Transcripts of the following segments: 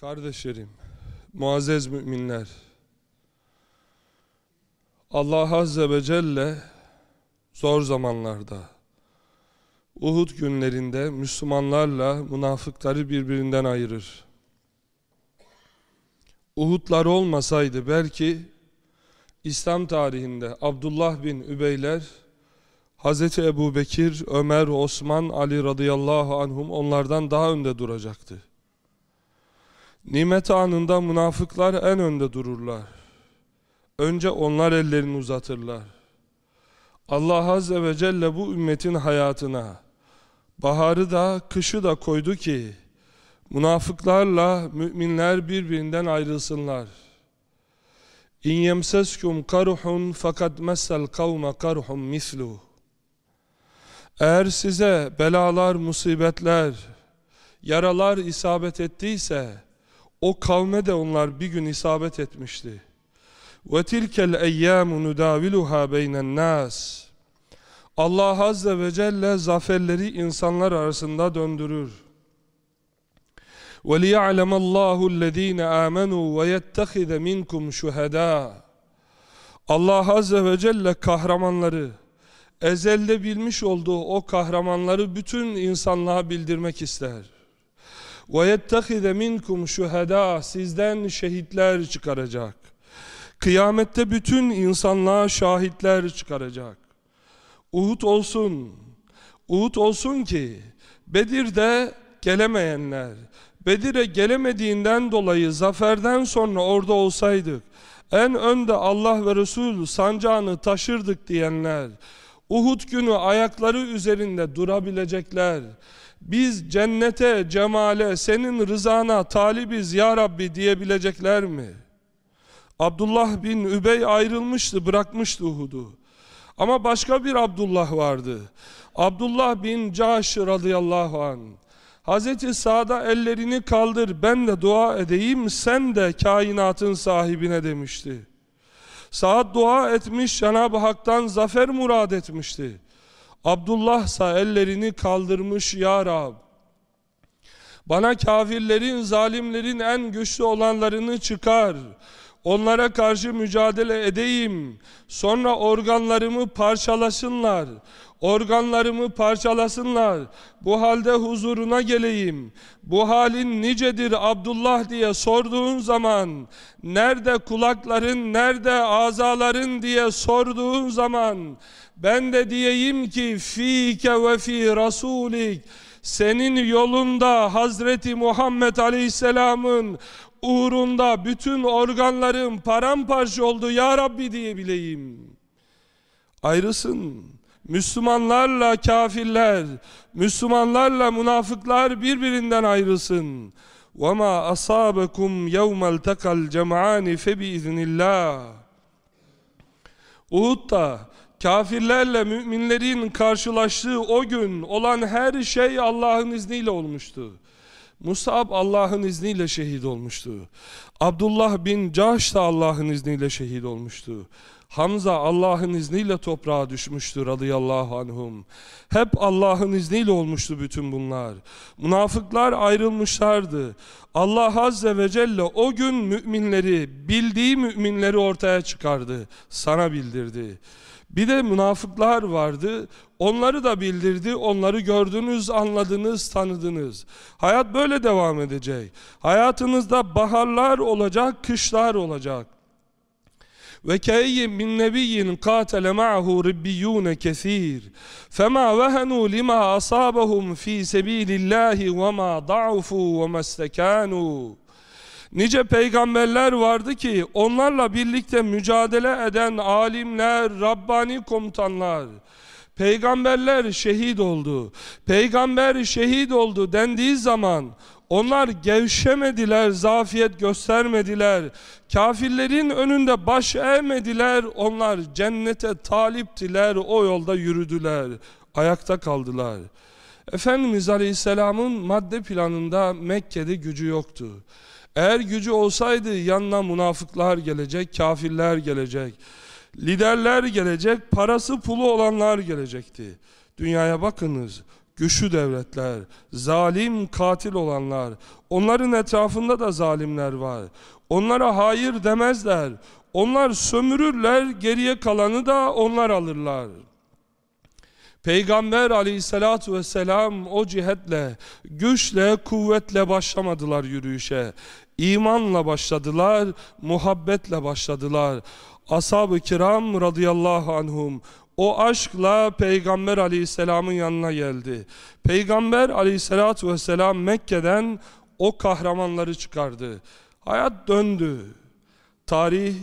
Kardeşlerim, muazzez müminler, Allah Azze ve Celle zor zamanlarda, Uhud günlerinde Müslümanlarla münafıkları birbirinden ayırır. Uhudlar olmasaydı belki İslam tarihinde Abdullah bin Übeyler, Hazreti Ebu Bekir, Ömer, Osman, Ali radıyallahu anhum onlardan daha önde duracaktı. Nimet anında münafıklar en önde dururlar. Önce onlar ellerini uzatırlar. Allah Azze ve Celle bu ümmetin hayatına baharı da kışı da koydu ki münafıklarla müminler birbirinden ayrılsınlar. İn yemseskum karuhun fakat messel kavme karuhun misluh. Eğer size belalar, musibetler, yaralar isabet ettiyse o kavme de onlar bir gün isabet etmişti. Ve tilkel eyyamu nudaviluha beynen nas. Allah azze ve celle zaferleri insanlar arasında döndürür. وَلِيَعْلَمَ اللّٰهُ الَّذ۪ينَ آمَنُوا وَيَتَّخِذَ مِنْكُمْ شُهَدَاءَ Allah azze ve celle kahramanları, ezelde bilmiş olduğu o kahramanları bütün insanlığa bildirmek ister. وَيَتَّخِذَ مِنْكُمْ شُهَدَاءَ Sizden şehitler çıkaracak. Kıyamette bütün insanlığa şahitler çıkaracak. Uhud olsun, Uhud olsun ki Bedir'de gelemeyenler, Bedir'e gelemediğinden dolayı zaferden sonra orada olsaydık, en önde Allah ve Resul sancağını taşırdık diyenler, Uhud günü ayakları üzerinde durabilecekler, biz cennete, cemale, senin rızana talibiz ya Rabbi diyebilecekler mi? Abdullah bin Übey ayrılmıştı, bırakmıştı Uhud'u. Ama başka bir Abdullah vardı. Abdullah bin Caş radıyallahu anh. Hazreti Sa'da ellerini kaldır ben de dua edeyim sen de kainatın sahibine demişti. Saad dua etmiş Cenab-ı Hak'tan zafer murad etmişti. Abdullah ise ellerini kaldırmış ya Rab. Bana kafirlerin, zalimlerin en güçlü olanlarını çıkar. Onlara karşı mücadele edeyim. Sonra organlarımı parçalasınlar. Organlarımı parçalasınlar. Bu halde huzuruna geleyim. Bu halin nicedir Abdullah diye sorduğun zaman, nerede kulakların, nerede azaların diye sorduğun zaman, ben de diyeyim ki fike ve fi rasulik senin yolunda Hazreti Muhammed Aleyhisselam'ın uğrunda bütün organlarım paramparça oldu ya Rabbi diyebileyim. Ayrısın. Müslümanlarla kafirler, Müslümanlarla münafıklar birbirinden ayrılsın. وَمَا أَصَابَكُمْ يَوْمَ الْتَقَى الْجَمْعَانِ فَبِإِذْنِ اللّٰهِ Uhud'da kafirlerle müminlerin karşılaştığı o gün olan her şey Allah'ın izniyle olmuştu. Musab Allah'ın izniyle şehit olmuştu. Abdullah bin Cahş da Allah'ın izniyle şehit olmuştu. Hamza Allah'ın izniyle toprağa düşmüştü radıyallahu anhum. Hep Allah'ın izniyle olmuştu bütün bunlar. Münafıklar ayrılmışlardı. Allah azze ve celle o gün müminleri, bildiği müminleri ortaya çıkardı. Sana bildirdi. Bir de münafıklar vardı. Onları da bildirdi. Onları gördünüz, anladınız, tanıdınız. Hayat böyle devam edecek. Hayatınızda baharlar olacak, kışlar olacak. Ve keyyin min nebiyyin katele ma'hu ribbiyun kesir. Fema vehenu lima asabahum fi sebilillahi ve ma da'ufu ve mestekanu. Nice peygamberler vardı ki onlarla birlikte mücadele eden alimler, Rabbani komutanlar, peygamberler şehit oldu. Peygamber şehit oldu dendiği zaman onlar gevşemediler, zafiyet göstermediler. Kafirlerin önünde baş eğmediler. Onlar cennete taliptiler, o yolda yürüdüler. Ayakta kaldılar. Efendimiz Aleyhisselam'ın madde planında Mekke'de gücü yoktu. Eğer gücü olsaydı yanına münafıklar gelecek, kafirler gelecek, liderler gelecek, parası pulu olanlar gelecekti. Dünyaya bakınız, güçlü devletler, zalim katil olanlar, onların etrafında da zalimler var. Onlara hayır demezler. Onlar sömürürler, geriye kalanı da onlar alırlar. Peygamber aleyhissalatu vesselam o cihetle, güçle, kuvvetle başlamadılar yürüyüşe. İmanla başladılar, muhabbetle başladılar. Ashab-ı kiram radıyallahu anhum o aşkla Peygamber aleyhisselamın yanına geldi. Peygamber aleyhissalatu vesselam Mekke'den o kahramanları çıkardı. Hayat döndü. Tarih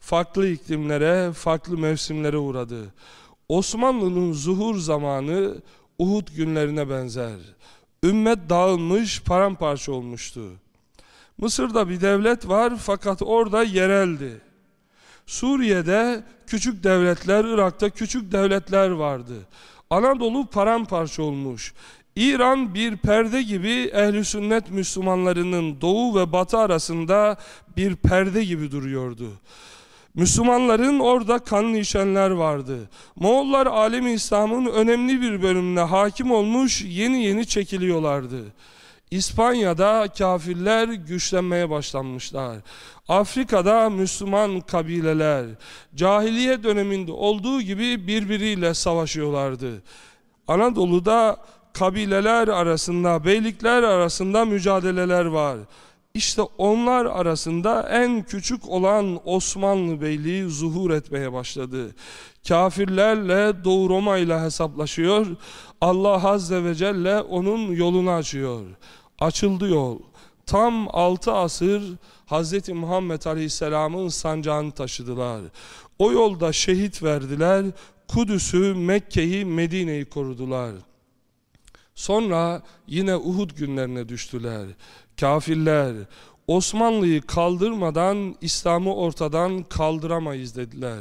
farklı iklimlere, farklı mevsimlere uğradı. Osmanlı'nın zuhur zamanı Uhud günlerine benzer. Ümmet dağılmış, paramparça olmuştu. Mısır'da bir devlet var fakat orada yereldi. Suriye'de küçük devletler, Irak'ta küçük devletler vardı. Anadolu paramparça olmuş. İran bir perde gibi ehli sünnet Müslümanlarının doğu ve batı arasında bir perde gibi duruyordu. Müslümanların orada kanlı işenler vardı. Moğollar alemi İslam'ın önemli bir bölümüne hakim olmuş yeni yeni çekiliyorlardı. İspanya'da kafirler güçlenmeye başlanmışlar. Afrika'da Müslüman kabileler cahiliye döneminde olduğu gibi birbiriyle savaşıyorlardı. Anadolu'da kabileler arasında, beylikler arasında mücadeleler var. İşte onlar arasında en küçük olan Osmanlı Beyliği zuhur etmeye başladı. Kafirlerle Doğu Roma ile hesaplaşıyor. Allah Azze ve Celle onun yolunu açıyor. Açıldı yol. Tam altı asır Hz. Muhammed Aleyhisselam'ın sancağını taşıdılar. O yolda şehit verdiler. Kudüs'ü, Mekke'yi, Medine'yi korudular. Sonra yine Uhud günlerine düştüler. Kafirler Osmanlı'yı kaldırmadan İslam'ı ortadan kaldıramayız dediler.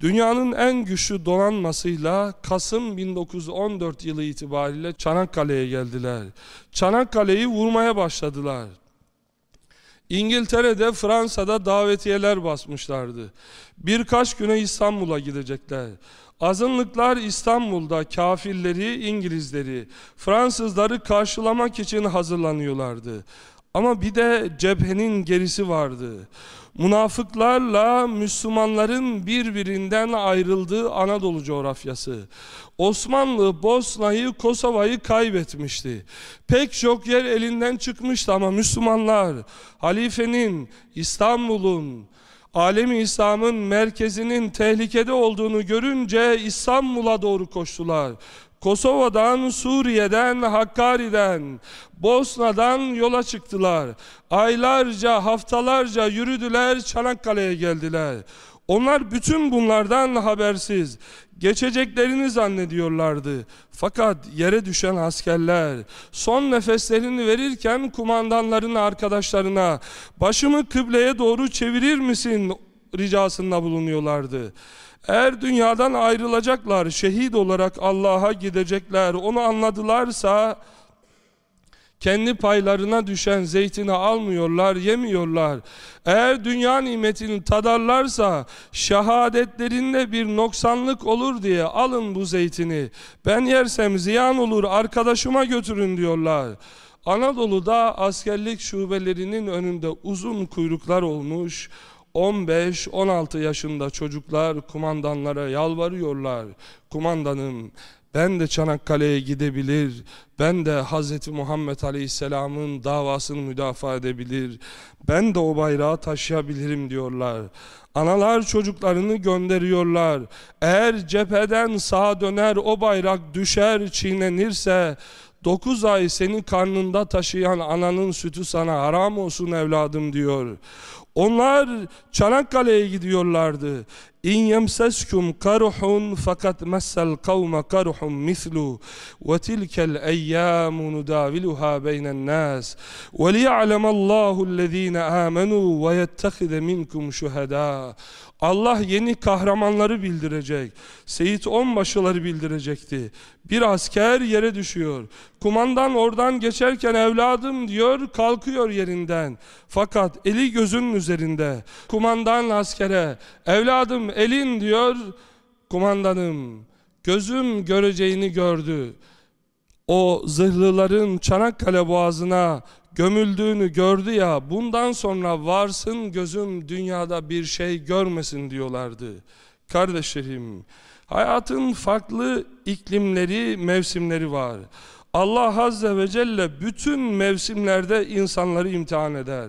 Dünyanın en güçlü donanmasıyla Kasım 1914 yılı itibariyle Çanakkale'ye geldiler. Çanakkale'yi vurmaya başladılar. İngiltere'de, Fransa'da davetiyeler basmışlardı. Birkaç güne İstanbul'a gidecekler. Azınlıklar İstanbul'da kafirleri, İngilizleri, Fransızları karşılamak için hazırlanıyorlardı. Ama bir de cephenin gerisi vardı. Münafıklarla Müslümanların birbirinden ayrıldığı Anadolu coğrafyası. Osmanlı Bosna'yı, Kosova'yı kaybetmişti. Pek çok yer elinden çıkmıştı ama Müslümanlar halifenin, İstanbul'un, alemi İslam'ın merkezinin tehlikede olduğunu görünce İstanbul'a doğru koştular. Kosova'dan, Suriye'den, Hakkari'den, Bosna'dan yola çıktılar. Aylarca, haftalarca yürüdüler, Çanakkale'ye geldiler. Onlar bütün bunlardan habersiz. Geçeceklerini zannediyorlardı. Fakat yere düşen askerler son nefeslerini verirken kumandanların arkadaşlarına başımı kıbleye doğru çevirir misin ricasında bulunuyorlardı. Eğer dünyadan ayrılacaklar, şehit olarak Allah'a gidecekler, onu anladılarsa kendi paylarına düşen zeytini almıyorlar, yemiyorlar. Eğer dünya nimetini tadarlarsa şehadetlerinde bir noksanlık olur diye alın bu zeytini. Ben yersem ziyan olur, arkadaşıma götürün diyorlar. Anadolu'da askerlik şubelerinin önünde uzun kuyruklar olmuş. 15-16 yaşında çocuklar kumandanlara yalvarıyorlar. Kumandanım ben de Çanakkale'ye gidebilir, ben de Hz. Muhammed Aleyhisselam'ın davasını müdafaa edebilir, ben de o bayrağı taşıyabilirim diyorlar. Analar çocuklarını gönderiyorlar. Eğer cepheden sağa döner o bayrak düşer çiğnenirse 9 ay seni karnında taşıyan ananın sütü sana haram olsun evladım diyor. Onlar Çanakkale'ye gidiyorlardı. İn yemseskum karuhun fakat messel kavme karuhun mislu ve tilkel eyyamu nudaviluha beynen nas ve liya'lemallahu allazina amenu ve yettehide minkum şuhada Allah yeni kahramanları bildirecek. Seyit Onbaşıları bildirecekti. Bir asker yere düşüyor. Kumandan oradan geçerken evladım diyor kalkıyor yerinden. Fakat eli gözünün üzerinde. Kumandan askere evladım elin diyor. Kumandanım gözüm göreceğini gördü. o zırhlıların Çanakkale Boğazı'na gömüldüğünü gördü ya bundan sonra varsın gözüm dünyada bir şey görmesin diyorlardı. Kardeşlerim hayatın farklı iklimleri mevsimleri var. Allah Azze ve Celle bütün mevsimlerde insanları imtihan eder.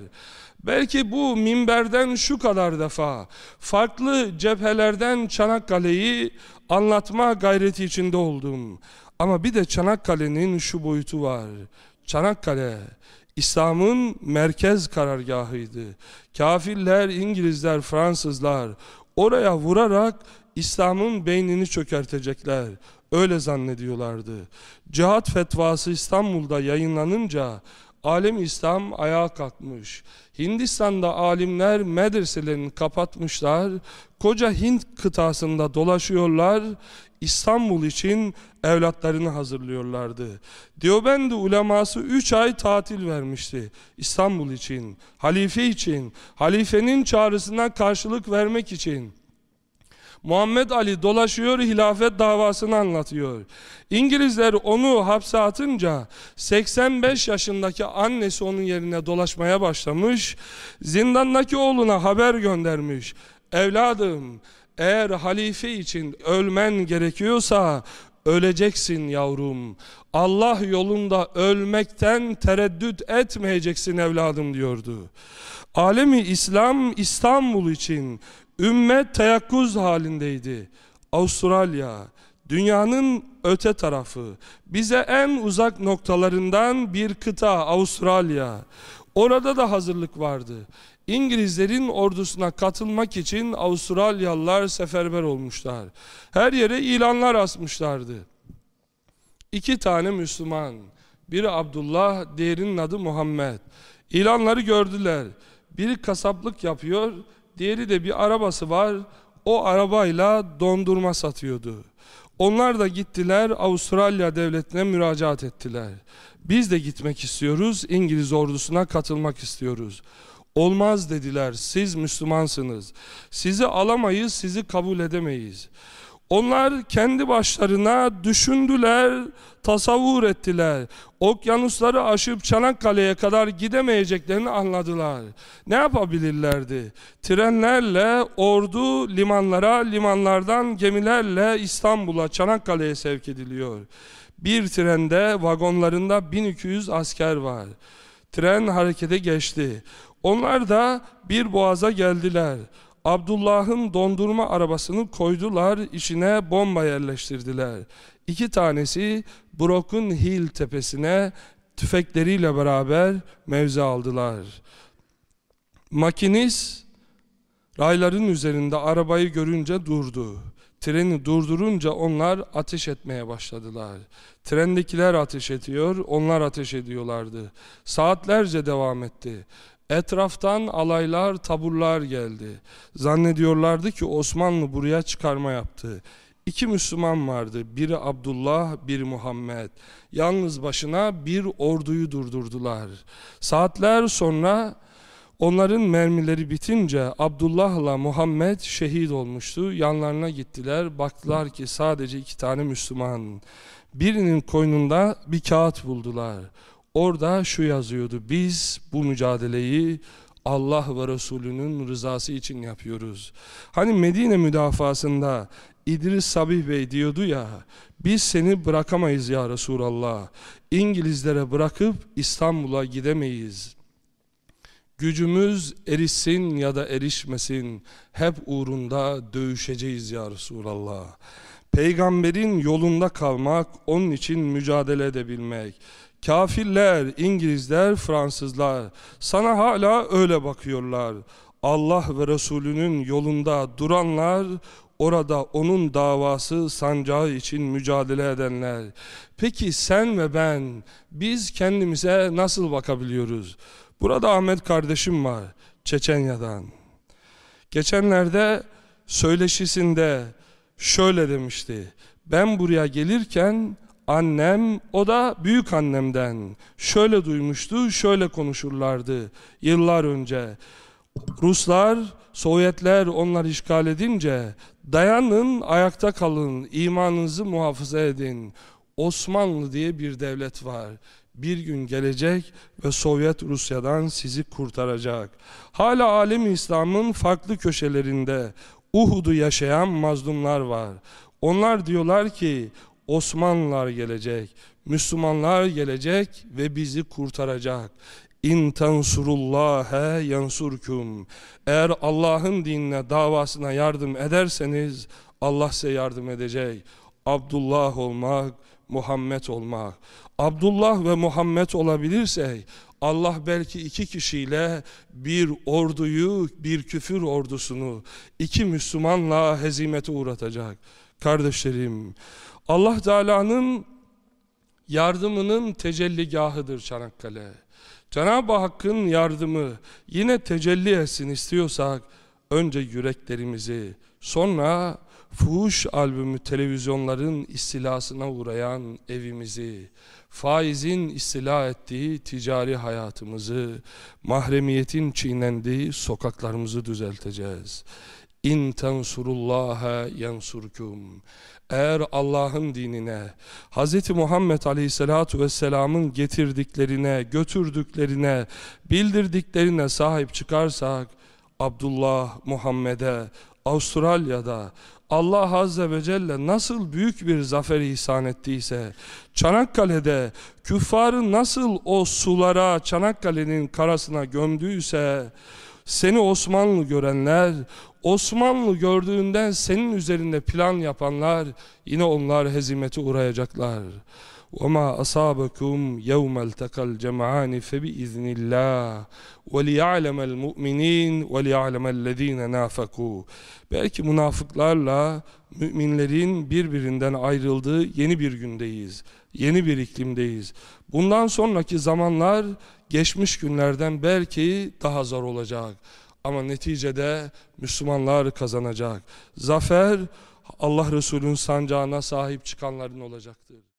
Belki bu minberden şu kadar defa farklı cephelerden Çanakkale'yi anlatma gayreti içinde oldum. Ama bir de Çanakkale'nin şu boyutu var. Çanakkale İslam'ın merkez karargahıydı. Kafirler, İngilizler, Fransızlar oraya vurarak İslam'ın beynini çökertecekler. Öyle zannediyorlardı. Cihat fetvası İstanbul'da yayınlanınca alem İslam ayağa kalkmış. Hindistan'da alimler medreselerini kapatmışlar. Koca Hint kıtasında dolaşıyorlar. İstanbul için evlatlarını hazırlıyorlardı. Diyobendi uleması 3 ay tatil vermişti İstanbul için, halife için, halifenin çağrısına karşılık vermek için. Muhammed Ali dolaşıyor hilafet davasını anlatıyor. İngilizler onu hapse atınca 85 yaşındaki annesi onun yerine dolaşmaya başlamış. Zindandaki oğluna haber göndermiş. Evladım eğer halife için ölmen gerekiyorsa öleceksin yavrum. Allah yolunda ölmekten tereddüt etmeyeceksin evladım diyordu. Alemi İslam İstanbul için ümmet teyakkuz halindeydi. Avustralya, dünyanın öte tarafı, bize en uzak noktalarından bir kıta Avustralya. Orada da hazırlık vardı. İngilizlerin ordusuna katılmak için Avustralyalılar seferber olmuşlar. Her yere ilanlar asmışlardı. İki tane Müslüman, biri Abdullah, diğerinin adı Muhammed. İlanları gördüler. Biri kasaplık yapıyor, diğeri de bir arabası var. O arabayla dondurma satıyordu. Onlar da gittiler Avustralya devletine müracaat ettiler. Biz de gitmek istiyoruz, İngiliz ordusuna katılmak istiyoruz. Olmaz dediler, siz Müslümansınız. Sizi alamayız, sizi kabul edemeyiz. Onlar kendi başlarına düşündüler, tasavvur ettiler. Okyanusları aşıp Çanakkale'ye kadar gidemeyeceklerini anladılar. Ne yapabilirlerdi? Trenlerle ordu limanlara, limanlardan gemilerle İstanbul'a, Çanakkale'ye sevk ediliyor. Bir trende vagonlarında 1200 asker var. Tren harekete geçti. Onlar da bir boğaza geldiler. Abdullah'ın dondurma arabasını koydular, içine bomba yerleştirdiler. İki tanesi Broken Hill tepesine tüfekleriyle beraber mevzi aldılar. Makinist rayların üzerinde arabayı görünce durdu. Treni durdurunca onlar ateş etmeye başladılar. Trendekiler ateş ediyor, onlar ateş ediyorlardı. Saatlerce devam etti. Etraftan alaylar, taburlar geldi. Zannediyorlardı ki Osmanlı buraya çıkarma yaptı. İki Müslüman vardı. Biri Abdullah, biri Muhammed. Yalnız başına bir orduyu durdurdular. Saatler sonra onların mermileri bitince Abdullah'la Muhammed şehit olmuştu. Yanlarına gittiler. Baktılar ki sadece iki tane Müslüman. Birinin koynunda bir kağıt buldular. Orada şu yazıyordu. Biz bu mücadeleyi Allah ve Resulünün rızası için yapıyoruz. Hani Medine müdafasında İdris Sabih Bey diyordu ya, biz seni bırakamayız ya Resulallah. İngilizlere bırakıp İstanbul'a gidemeyiz. Gücümüz erişsin ya da erişmesin, hep uğrunda dövüşeceğiz ya Resulallah. Peygamberin yolunda kalmak, onun için mücadele edebilmek. Kafirler, İngilizler, Fransızlar sana hala öyle bakıyorlar. Allah ve Resulünün yolunda duranlar, orada onun davası sancağı için mücadele edenler. Peki sen ve ben, biz kendimize nasıl bakabiliyoruz? Burada Ahmet kardeşim var, Çeçenya'dan. Geçenlerde söyleşisinde şöyle demişti. Ben buraya gelirken annem o da büyük annemden şöyle duymuştu şöyle konuşurlardı yıllar önce Ruslar Sovyetler onlar işgal edince dayanın ayakta kalın imanınızı muhafaza edin Osmanlı diye bir devlet var. Bir gün gelecek ve Sovyet Rusya'dan sizi kurtaracak. Hala alemi İslam'ın farklı köşelerinde Uhud'u yaşayan mazlumlar var. Onlar diyorlar ki Osmanlılar gelecek, Müslümanlar gelecek ve bizi kurtaracak. İn tansurullâhe yansurkum. Eğer Allah'ın dinine, davasına yardım ederseniz Allah size yardım edecek. Abdullah olmak, Muhammed olmak. Abdullah ve Muhammed olabilirsek Allah belki iki kişiyle bir orduyu, bir küfür ordusunu, iki Müslümanla hezimete uğratacak. Kardeşlerim, Allah Teala'nın yardımının tecelligahıdır Çanakkale. Cenab-ı Hakk'ın yardımı yine tecelli etsin istiyorsak önce yüreklerimizi sonra fuhuş albümü televizyonların istilasına uğrayan evimizi, faizin istila ettiği ticari hayatımızı, mahremiyetin çiğnendiği sokaklarımızı düzelteceğiz. İn tensurullaha yansurkum. Eğer Allah'ın dinine, Hz. Muhammed Aleyhisselatu Vesselam'ın getirdiklerine, götürdüklerine, bildirdiklerine sahip çıkarsak, Abdullah Muhammed'e, Avustralya'da Allah Azze ve Celle nasıl büyük bir zafer ihsan ettiyse, Çanakkale'de küffarı nasıl o sulara, Çanakkale'nin karasına gömdüyse, seni Osmanlı görenler, Osmanlı gördüğünden senin üzerinde plan yapanlar, yine onlar hezimete uğrayacaklar. وما أصابكم يوم التقى الجمعان فبإذن الله وليعلم المؤمنين وليعلم الذين نافقوا Belki münafıklarla müminlerin birbirinden ayrıldığı yeni bir gündeyiz. Yeni bir iklimdeyiz. Bundan sonraki zamanlar geçmiş günlerden belki daha zor olacak. Ama neticede Müslümanlar kazanacak. Zafer Allah Resulü'nün sancağına sahip çıkanların olacaktır.